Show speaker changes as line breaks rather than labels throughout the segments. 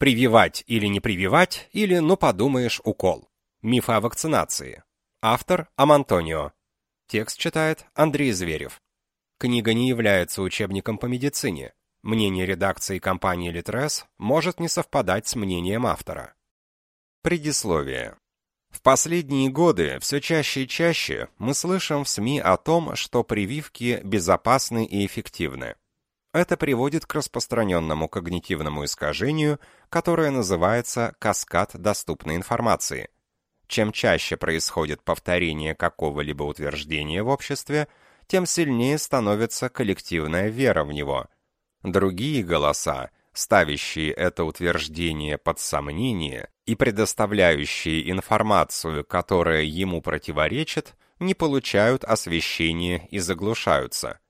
Прививать или не прививать, или, ну подумаешь, укол. Мифы о вакцинации. Автор Амантонио. Текст читает Андрей Зверев. Книга не является учебником по медицине. Мнение редакции компании Litres может не совпадать с мнением автора. Предисловие. В последние годы все чаще и чаще мы слышим в СМИ о том, что прививки безопасны и эффективны. Это приводит к распространенному когнитивному искажению, которое называется каскад доступной информации. Чем чаще происходит повторение какого-либо утверждения в обществе, тем сильнее становится коллективная вера в него. Другие голоса, ставящие это утверждение под сомнение и предоставляющие информацию, которая ему противоречит, не получают освещения и заглушаются.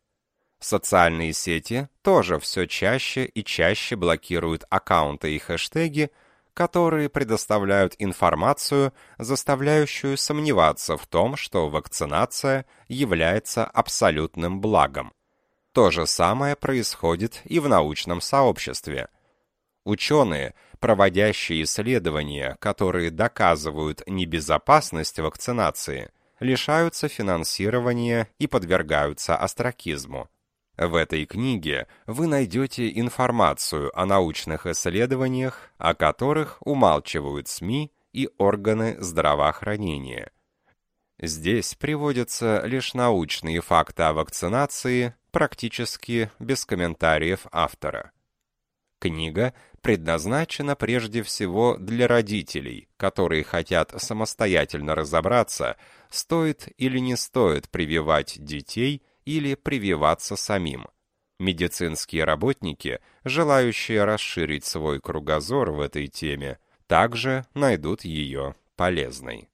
Социальные сети тоже все чаще и чаще блокируют аккаунты и хэштеги, которые предоставляют информацию, заставляющую сомневаться в том, что вакцинация является абсолютным благом. То же самое происходит и в научном сообществе. Ученые, проводящие исследования, которые доказывают небезопасность вакцинации, лишаются финансирования и подвергаются остракизму. В этой книге вы найдете информацию о научных исследованиях, о которых умалчивают СМИ и органы здравоохранения. Здесь приводятся лишь научные факты о вакцинации, практически без комментариев автора. Книга предназначена прежде всего для родителей, которые хотят самостоятельно разобраться, стоит или не стоит прививать детей или прививаться самим. Медицинские работники, желающие расширить свой кругозор в этой теме, также найдут ее полезной.